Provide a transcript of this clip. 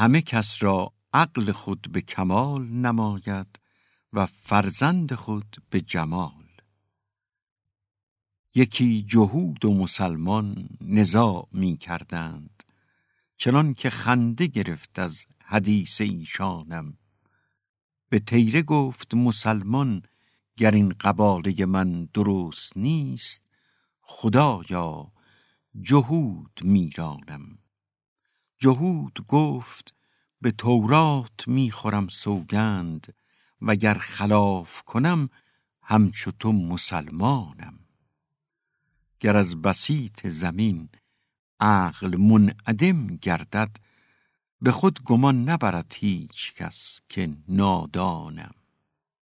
همه کس را عقل خود به کمال نماید و فرزند خود به جمال. یکی جهود و مسلمان نزاع می کردند چنان که خنده گرفت از حدیث ایشانم. به تیره گفت مسلمان گر این قباله من درست نیست خدایا جهود میرانم جهود گفت به تورات می‌خورم سوگند وگر خلاف کنم همچو تو مسلمانم. گر از بسیط زمین عقل منعدم گردد به خود گمان نبرد هیچ کس که نادانم.